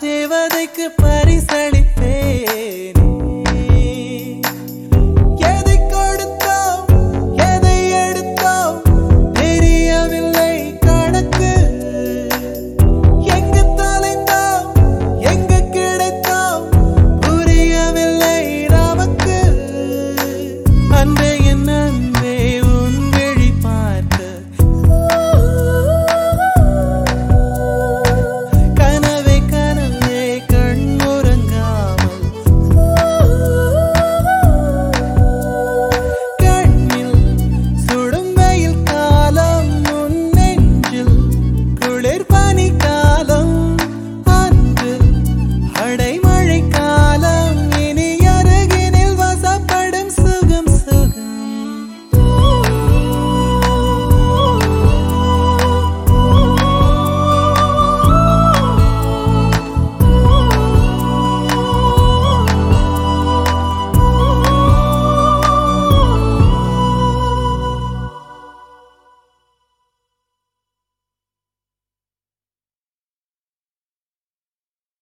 தேவதைக்கு பரிசளித்தே